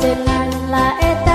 jenganlah eta